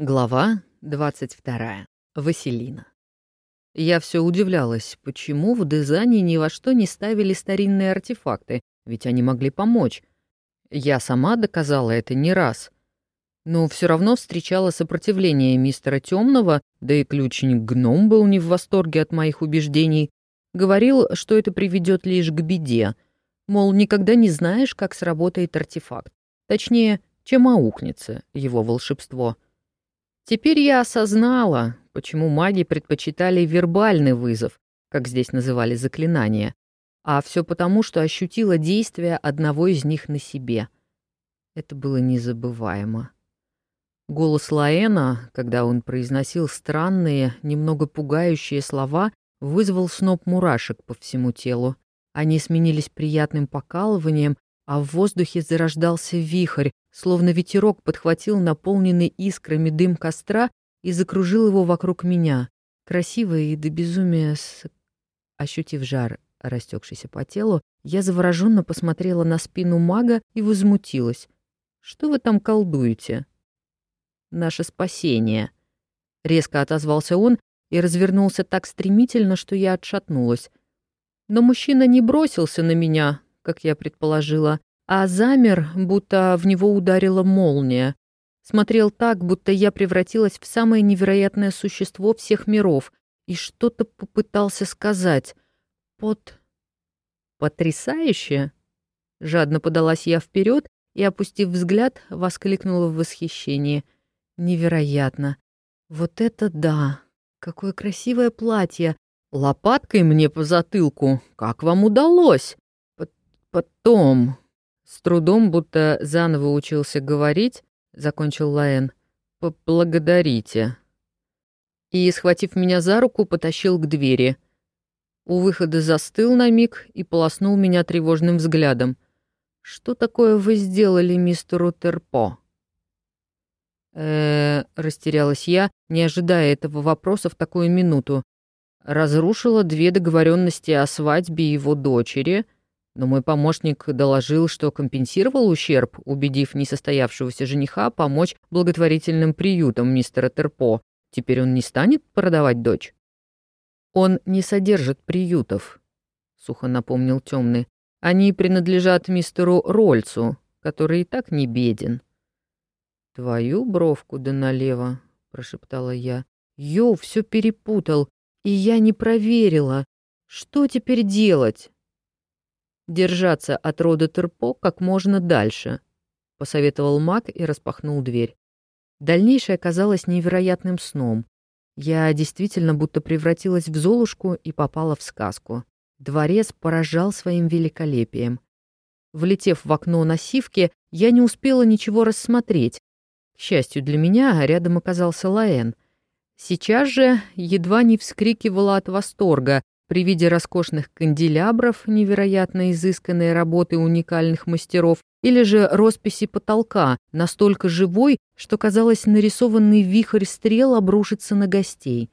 Глава 22. Василина. Я все удивлялась, почему в дизайне ни во что не ставили старинные артефакты, ведь они могли помочь. Я сама доказала это не раз. Но все равно встречала сопротивление мистера Темного, да и ключник Гном был не в восторге от моих убеждений. Говорил, что это приведет лишь к беде. Мол, никогда не знаешь, как сработает артефакт. Точнее, чем аукнется его волшебство — Теперь я осознала, почему маги предпочитали вербальный вызов, как здесь называли заклинания, а все потому, что ощутила действие одного из них на себе. Это было незабываемо. Голос Лаэна, когда он произносил странные, немного пугающие слова, вызвал сноп мурашек по всему телу. Они сменились приятным покалыванием, а в воздухе зарождался вихрь, словно ветерок подхватил наполненный искрами дым костра и закружил его вокруг меня, красиво и до безумия с... Ощутив жар, растекшийся по телу, я завороженно посмотрела на спину мага и возмутилась. «Что вы там колдуете?» «Наше спасение», — резко отозвался он и развернулся так стремительно, что я отшатнулась. Но мужчина не бросился на меня, как я предположила, а замер, будто в него ударила молния. Смотрел так, будто я превратилась в самое невероятное существо всех миров и что-то попытался сказать. Под... «Потрясающе!» Жадно подалась я вперед и, опустив взгляд, воскликнула в восхищении. «Невероятно! Вот это да! Какое красивое платье! Лопаткой мне по затылку! Как вам удалось?» Потом, с трудом, будто заново учился говорить, закончил Лаэн, поблагодарите. И, схватив меня за руку, потащил к двери. У выхода застыл на миг и полоснул меня тревожным взглядом. «Что такое вы сделали мистеру Терпо?» э растерялась я, не ожидая этого вопроса в такую минуту. Разрушила две договоренности о свадьбе его дочери — но мой помощник доложил, что компенсировал ущерб, убедив несостоявшегося жениха помочь благотворительным приютам мистера Терпо. Теперь он не станет продавать дочь? Он не содержит приютов, сухо напомнил темный. Они принадлежат мистеру Рольцу, который и так не беден. Твою бровку да налево, прошептала я. Йо, все перепутал, и я не проверила. Что теперь делать? Держаться от рода Терпо как можно дальше», — посоветовал маг и распахнул дверь. Дальнейшее оказалось невероятным сном. Я действительно будто превратилась в Золушку и попала в сказку. Дворец поражал своим великолепием. Влетев в окно на сивке, я не успела ничего рассмотреть. К счастью для меня, рядом оказался Лаэн. Сейчас же едва не вскрикивала от восторга, при виде роскошных канделябров, невероятно изысканной работы уникальных мастеров, или же росписи потолка, настолько живой, что казалось, нарисованный вихрь стрел обрушится на гостей.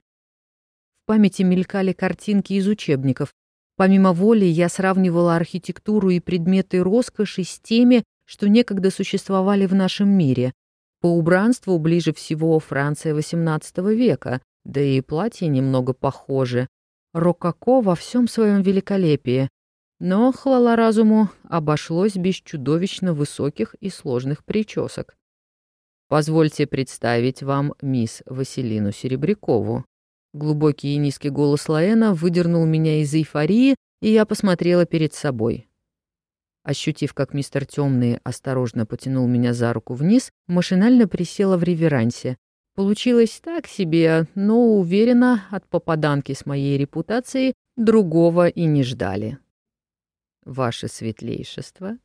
В памяти мелькали картинки из учебников. Помимо воли я сравнивала архитектуру и предметы роскоши с теми, что некогда существовали в нашем мире. По убранству ближе всего Франция XVIII века, да и платье немного похоже, рококо во всем своем великолепии, но, хвала разуму, обошлось без чудовищно высоких и сложных причесок. Позвольте представить вам мисс Василину Серебрякову. Глубокий и низкий голос Лаэна выдернул меня из эйфории, и я посмотрела перед собой. Ощутив, как мистер Темный осторожно потянул меня за руку вниз, машинально присела в реверансе, Получилось так себе, но уверена, от попаданки с моей репутацией другого и не ждали. Ваше светлейшество.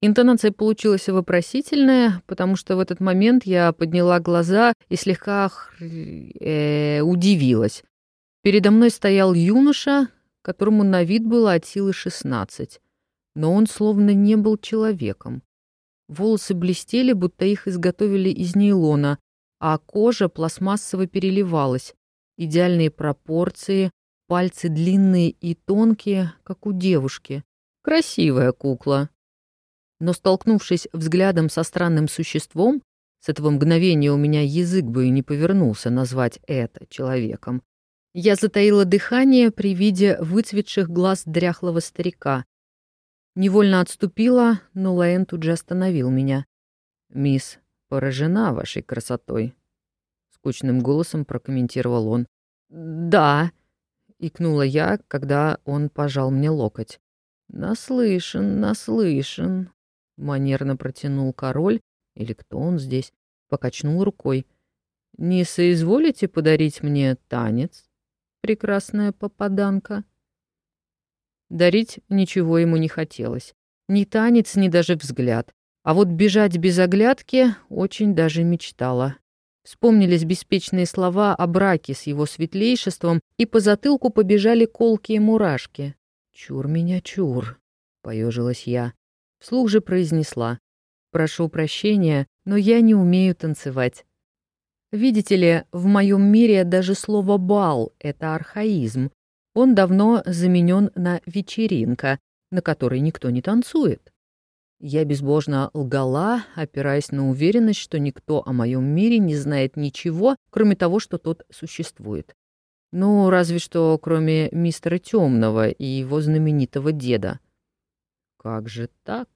Интонация получилась вопросительная, потому что в этот момент я подняла глаза и слегка э, удивилась. Передо мной стоял юноша, которому на вид было от силы шестнадцать, но он словно не был человеком. Волосы блестели, будто их изготовили из нейлона, а кожа пластмассово переливалась. Идеальные пропорции, пальцы длинные и тонкие, как у девушки. Красивая кукла. Но столкнувшись взглядом со странным существом, С этого мгновения у меня язык бы и не повернулся назвать это человеком. Я затаила дыхание при виде выцветших глаз дряхлого старика. Невольно отступила, но Лаэн тут же остановил меня. «Мисс, поражена вашей красотой», — скучным голосом прокомментировал он. «Да», — икнула я, когда он пожал мне локоть. «Наслышан, наслышан», — манерно протянул король, или кто он здесь, покачнул рукой. «Не соизволите подарить мне танец, прекрасная попаданка?» Дарить ничего ему не хотелось. Ни танец, ни даже взгляд. А вот бежать без оглядки очень даже мечтала. Вспомнились беспечные слова о браке с его светлейшеством, и по затылку побежали колкие мурашки. «Чур меня, чур», — поежилась я. Вслух же произнесла. «Прошу прощения, но я не умею танцевать». Видите ли, в моем мире даже слово «бал» — это архаизм. Он давно заменен на «вечеринка», на которой никто не танцует. Я безбожно лгала, опираясь на уверенность, что никто о моем мире не знает ничего, кроме того, что тот существует. Ну, разве что кроме мистера Темного и его знаменитого деда. Как же так?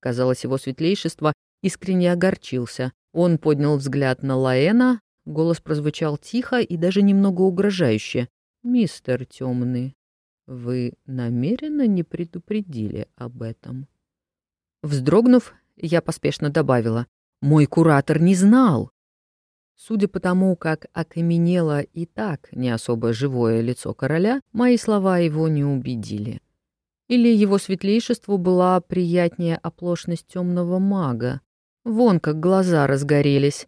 Казалось, его светлейшество искренне огорчился. Он поднял взгляд на Лаэна, голос прозвучал тихо и даже немного угрожающе. «Мистер Темный, вы намеренно не предупредили об этом?» Вздрогнув, я поспешно добавила. «Мой куратор не знал!» Судя по тому, как окаменело и так не особо живое лицо короля, мои слова его не убедили. Или его светлейшеству была приятнее оплошность темного мага. Вон как глаза разгорелись.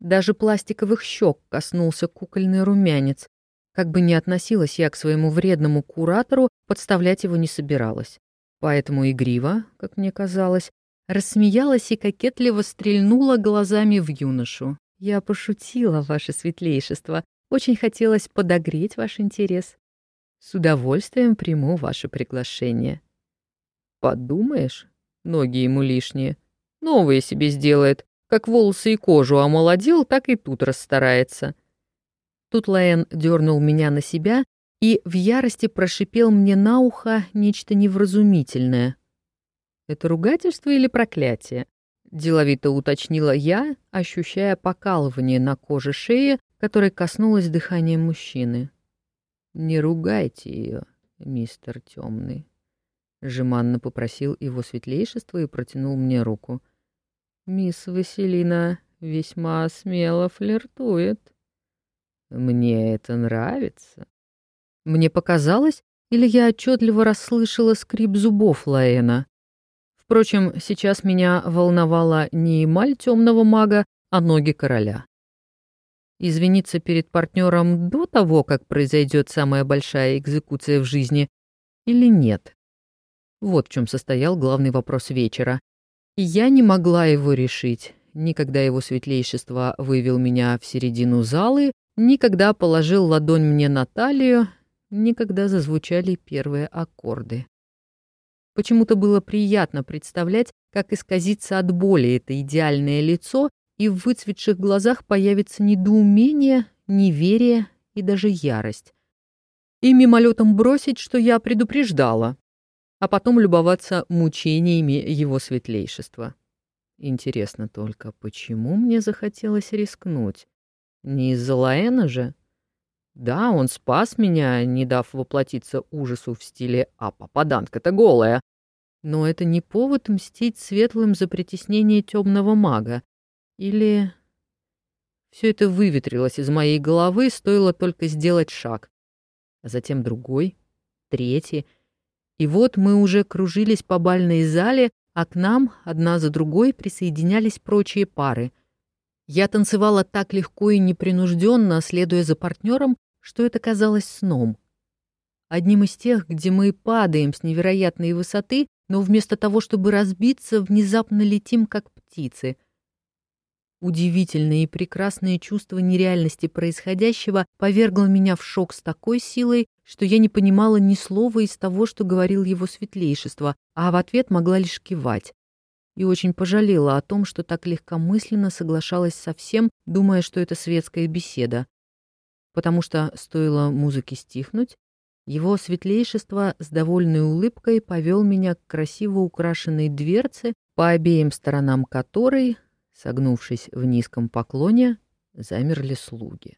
Даже пластиковых щек коснулся кукольный румянец. Как бы ни относилась я к своему вредному куратору, подставлять его не собиралась. Поэтому игриво, как мне казалось, рассмеялась и кокетливо стрельнула глазами в юношу. «Я пошутила, ваше светлейшество. Очень хотелось подогреть ваш интерес. С удовольствием приму ваше приглашение». «Подумаешь, ноги ему лишние. Новые себе сделает. Как волосы и кожу омолодил, так и тут расстарается». Тут Лаэн дернул меня на себя и в ярости прошипел мне на ухо нечто невразумительное. «Это ругательство или проклятие?» Деловито уточнила я, ощущая покалывание на коже шеи, которое коснулось дыхания мужчины. «Не ругайте ее, мистер Темный», — жеманно попросил его светлейшество и протянул мне руку. «Мисс Василина весьма смело флиртует. Мне это нравится». Мне показалось, или я отчетливо расслышала скрип зубов Лаэна. Впрочем, сейчас меня волновала не эмаль темного мага, а ноги короля. Извиниться перед партнером до того, как произойдет самая большая экзекуция в жизни, или нет? Вот в чем состоял главный вопрос вечера. И я не могла его решить, ни когда его светлейшество вывел меня в середину залы, ни когда положил ладонь мне на талию, ни когда зазвучали первые аккорды. Почему-то было приятно представлять, как исказится от боли это идеальное лицо, и в выцветших глазах появится недоумение, неверие и даже ярость. И мимолетом бросить, что я предупреждала, а потом любоваться мучениями его светлейшества. Интересно только, почему мне захотелось рискнуть? Не из-за Лаэна же? Да, он спас меня, не дав воплотиться ужасу в стиле «А попаданка-то голая». Но это не повод мстить светлым за притеснение темного мага. Или... Все это выветрилось из моей головы, стоило только сделать шаг. А затем другой, третий. И вот мы уже кружились по бальной зале, а к нам одна за другой присоединялись прочие пары. Я танцевала так легко и непринужденно, следуя за партнером, что это казалось сном. Одним из тех, где мы падаем с невероятной высоты, но вместо того, чтобы разбиться, внезапно летим, как птицы. Удивительное и прекрасное чувство нереальности происходящего повергло меня в шок с такой силой, что я не понимала ни слова из того, что говорил его светлейшество, а в ответ могла лишь кивать. и очень пожалела о том, что так легкомысленно соглашалась со всем, думая, что это светская беседа. Потому что, стоило музыке стихнуть, его светлейшество с довольной улыбкой повел меня к красиво украшенной дверце, по обеим сторонам которой, согнувшись в низком поклоне, замерли слуги.